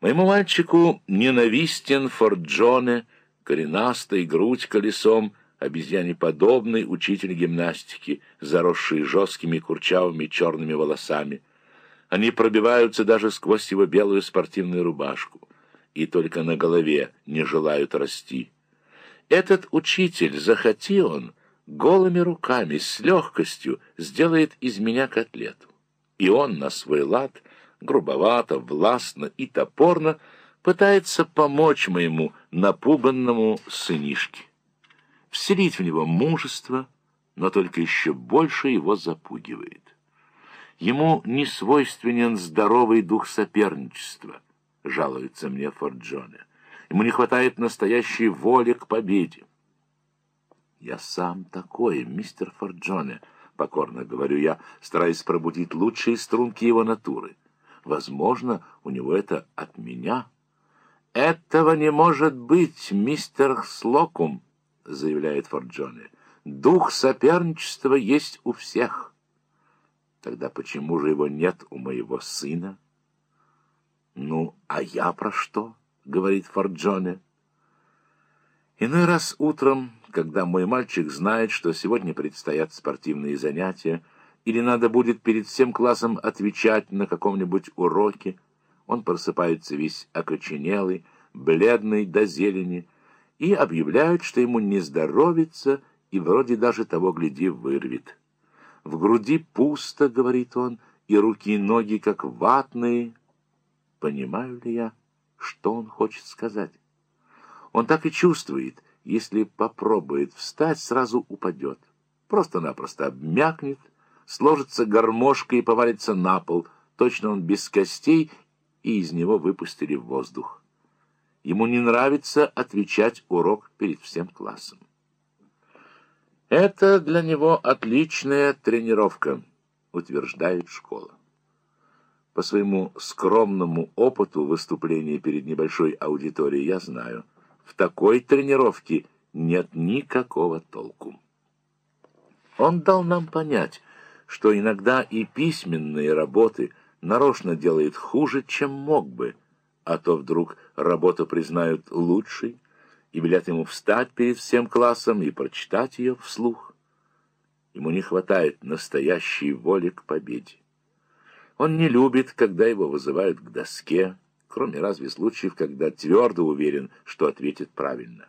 Моему мальчику ненавистен Форт Джоне, коренастый, грудь колесом, обезьянеподобный учитель гимнастики, заросший жесткими курчавыми черными волосами. Они пробиваются даже сквозь его белую спортивную рубашку и только на голове не желают расти. Этот учитель, захоти он, голыми руками, с легкостью сделает из меня котлету. И он на свой лад, грубовато, властно и топорно, пытается помочь моему напуганному сынишке. Вселить в него мужество, но только еще больше его запугивает. Ему не свойственен здоровый дух соперничества, жалуется мне Форджоне. Ему не хватает настоящей воли к победе. «Я сам такой, мистер Форджоне», — покорно говорю я, стараясь пробудить лучшие струнки его натуры. «Возможно, у него это от меня». «Этого не может быть, мистер Слокум», — заявляет Форджоне. «Дух соперничества есть у всех». «Тогда почему же его нет у моего сына?» «Ну, а я про что?» — говорит Форджоне. Иной раз утром, когда мой мальчик знает, что сегодня предстоят спортивные занятия, или надо будет перед всем классом отвечать на каком-нибудь уроке, он просыпается весь окоченелый, бледный до зелени, и объявляет, что ему не здоровится и вроде даже того, гляди, вырвет. В груди пусто, говорит он, и руки и ноги как ватные. Понимаю ли я, что он хочет сказать? Он так и чувствует, если попробует встать, сразу упадет. Просто-напросто обмякнет, сложится гармошкой и повалится на пол. Точно он без костей, и из него выпустили в воздух. Ему не нравится отвечать урок перед всем классом. Это для него отличная тренировка, утверждает школа. По своему скромному опыту выступления перед небольшой аудиторией я знаю – в такой тренировке нет никакого толку. Он дал нам понять, что иногда и письменные работы нарочно делает хуже, чем мог бы, а то вдруг работу признают лучшей и велят ему встать перед всем классом и прочитать ее вслух. Ему не хватает настоящей воли к победе. Он не любит, когда его вызывают к доске, кроме разве случаев, когда твердо уверен, что ответит правильно.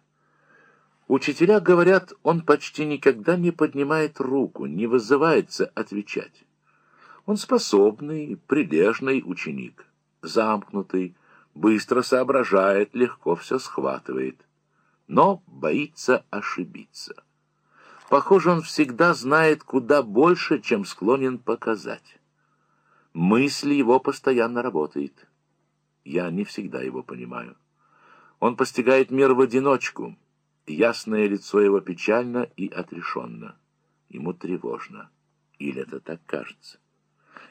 Учителя говорят, он почти никогда не поднимает руку, не вызывается отвечать. Он способный, прилежный ученик, замкнутый, быстро соображает, легко все схватывает, но боится ошибиться. Похоже, он всегда знает куда больше, чем склонен показать. Мысль его постоянно работает. Я не всегда его понимаю. Он постигает мир в одиночку. Ясное лицо его печально и отрешенно. Ему тревожно. Или это так кажется?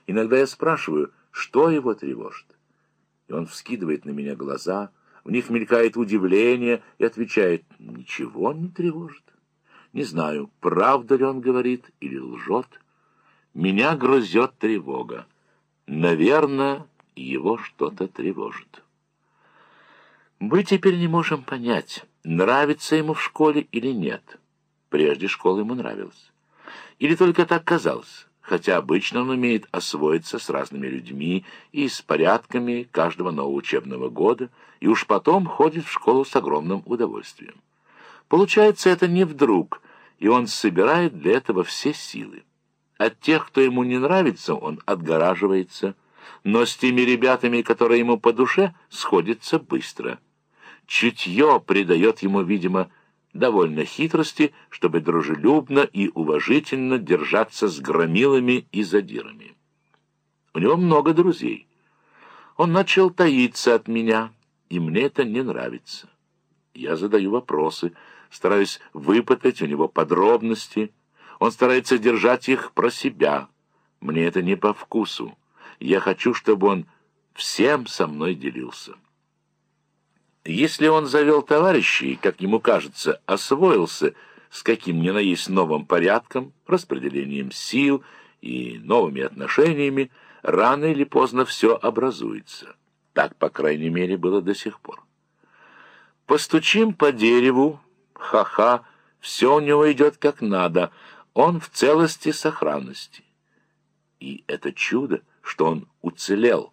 Иногда я спрашиваю, что его тревожит? И он вскидывает на меня глаза, в них мелькает удивление и отвечает, ничего не тревожит. Не знаю, правда ли он говорит или лжет. Меня грызет тревога. Наверное, его что-то тревожит. Мы теперь не можем понять, нравится ему в школе или нет. Прежде школа ему нравилась. Или только так казалось, хотя обычно он умеет освоиться с разными людьми и с порядками каждого нового учебного года, и уж потом ходит в школу с огромным удовольствием. Получается это не вдруг, и он собирает для этого все силы. От тех, кто ему не нравится, он отгораживается, но с теми ребятами, которые ему по душе, сходится быстро. Чутье придает ему, видимо, довольно хитрости, чтобы дружелюбно и уважительно держаться с громилами и задирами. У него много друзей. Он начал таиться от меня, и мне это не нравится. Я задаю вопросы, стараюсь выпытать у него подробности. Он старается держать их про себя. Мне это не по вкусу. Я хочу, чтобы он всем со мной делился. Если он завел товарищей, как ему кажется, освоился с каким ни на есть новым порядком, распределением сил и новыми отношениями, рано или поздно все образуется. Так, по крайней мере, было до сих пор. Постучим по дереву, ха-ха, все у него идет как надо, он в целости сохранности. И это чудо, что он уцелел.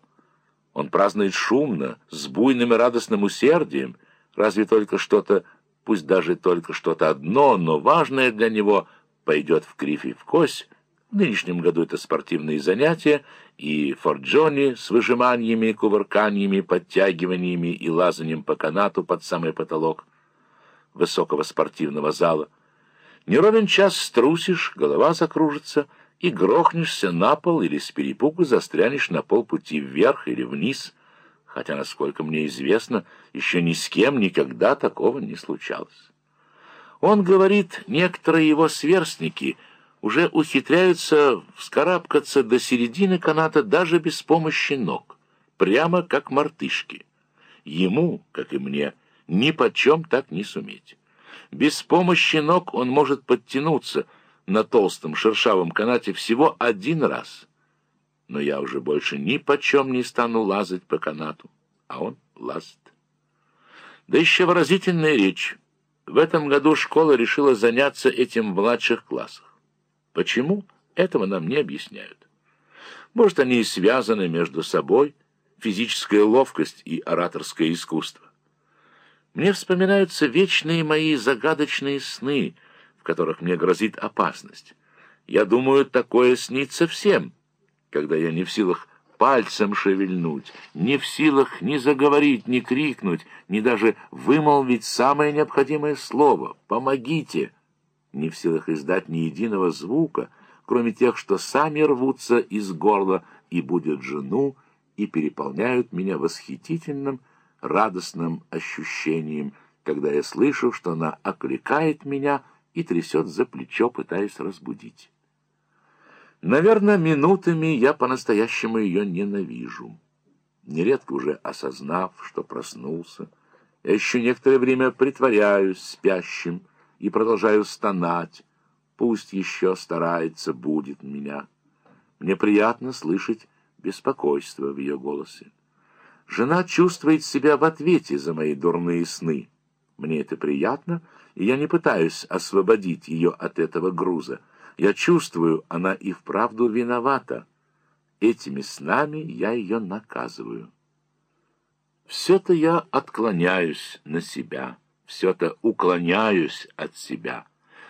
Он празднует шумно, с буйным и радостным усердием, разве только что-то, пусть даже только что-то одно, но важное для него, пойдет в кривь и в кость. В нынешнем году это спортивные занятия, и форджони с выжиманиями, кувырканиями, подтягиваниями и лазанием по канату под самый потолок высокого спортивного зала. Не ровен час струсишь, голова закружится — и грохнешься на пол или с перепугу застрянешь на полпути вверх или вниз, хотя, насколько мне известно, еще ни с кем никогда такого не случалось. Он говорит, некоторые его сверстники уже ухитряются вскарабкаться до середины каната даже без помощи ног, прямо как мартышки. Ему, как и мне, ни почем так не суметь. Без помощи ног он может подтянуться — на толстом шершавом канате всего один раз. Но я уже больше ни почем не стану лазать по канату, а он лазит. Да еще выразительная речь. В этом году школа решила заняться этим в младших классах. Почему? Этого нам не объясняют. Может, они и связаны между собой, физическая ловкость и ораторское искусство. Мне вспоминаются вечные мои загадочные сны — в которых мне грозит опасность. Я думаю, такое снится всем, когда я не в силах пальцем шевельнуть, не в силах ни заговорить, ни крикнуть, ни даже вымолвить самое необходимое слово «помогите», не в силах издать ни единого звука, кроме тех, что сами рвутся из горла и будет жену, и переполняют меня восхитительным, радостным ощущением, когда я слышу, что она окликает меня — и трясет за плечо, пытаясь разбудить. Наверное, минутами я по-настоящему ее ненавижу. Нередко уже осознав, что проснулся, я еще некоторое время притворяюсь спящим и продолжаю стонать. Пусть еще старается, будет меня. Мне приятно слышать беспокойство в ее голосе. Жена чувствует себя в ответе за мои дурные сны. Мне это приятно — и я не пытаюсь освободить ее от этого груза. Я чувствую, она и вправду виновата. Этими снами я ее наказываю. Все-то я отклоняюсь на себя, все-то уклоняюсь от себя.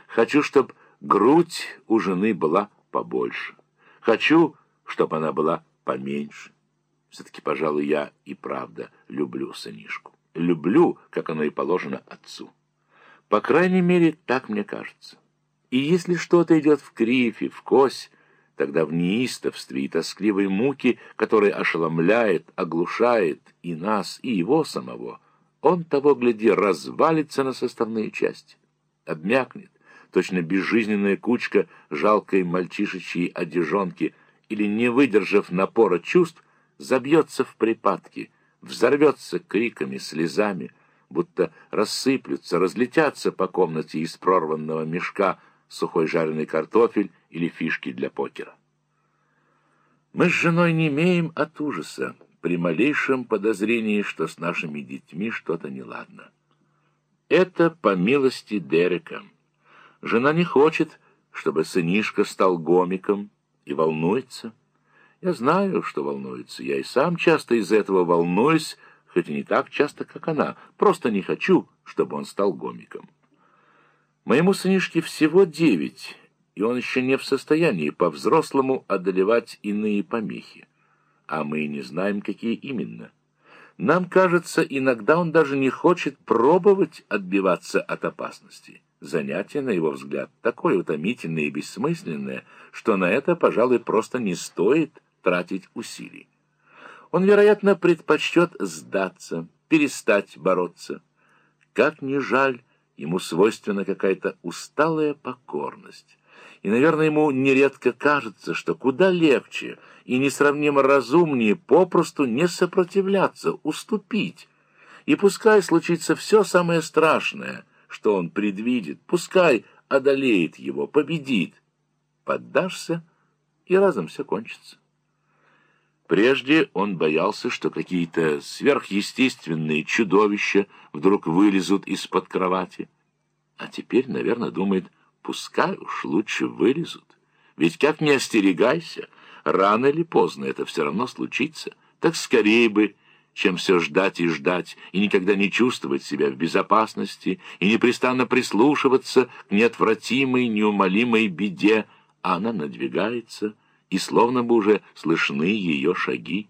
Хочу, чтобы грудь у жены была побольше. Хочу, чтобы она была поменьше. Все-таки, пожалуй, я и правда люблю сынишку. Люблю, как оно и положено отцу. По крайней мере, так мне кажется. И если что-то идет в крифе, в кось, тогда в неистовстве и тоскливой муке, которая ошеломляет, оглушает и нас, и его самого, он, того гляди, развалится на составные части, обмякнет, точно безжизненная кучка жалкой мальчишечьей одежонки или, не выдержав напора чувств, забьется в припадки, взорвется криками, слезами, будто рассыплются, разлетятся по комнате из прорванного мешка сухой жареный картофель или фишки для покера. Мы с женой не имеем от ужаса при малейшем подозрении, что с нашими детьми что-то неладно. Это по милости Дерека. Жена не хочет, чтобы сынишка стал гомиком и волнуется. Я знаю, что волнуется. Я и сам часто из-за этого волнуюсь, хоть и не так часто, как она. Просто не хочу, чтобы он стал гомиком. Моему сынишке всего девять, и он еще не в состоянии по-взрослому одолевать иные помехи. А мы не знаем, какие именно. Нам кажется, иногда он даже не хочет пробовать отбиваться от опасности. Занятие, на его взгляд, такое утомительное и бессмысленное, что на это, пожалуй, просто не стоит тратить усилий. Он, вероятно, предпочтет сдаться, перестать бороться. Как ни жаль, ему свойственна какая-то усталая покорность. И, наверное, ему нередко кажется, что куда легче и несравнимо разумнее попросту не сопротивляться, уступить. И пускай случится все самое страшное, что он предвидит, пускай одолеет его, победит. Поддашься, и разом все кончится. Прежде он боялся, что какие-то сверхъестественные чудовища вдруг вылезут из-под кровати. А теперь, наверное, думает, пускай уж лучше вылезут. Ведь как не остерегайся, рано или поздно это все равно случится. Так скорее бы, чем все ждать и ждать, и никогда не чувствовать себя в безопасности, и непрестанно прислушиваться к неотвратимой, неумолимой беде, а она надвигается, и словно бы уже слышны ее шаги.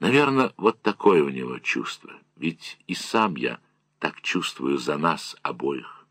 Наверное, вот такое у него чувство, ведь и сам я так чувствую за нас обоих.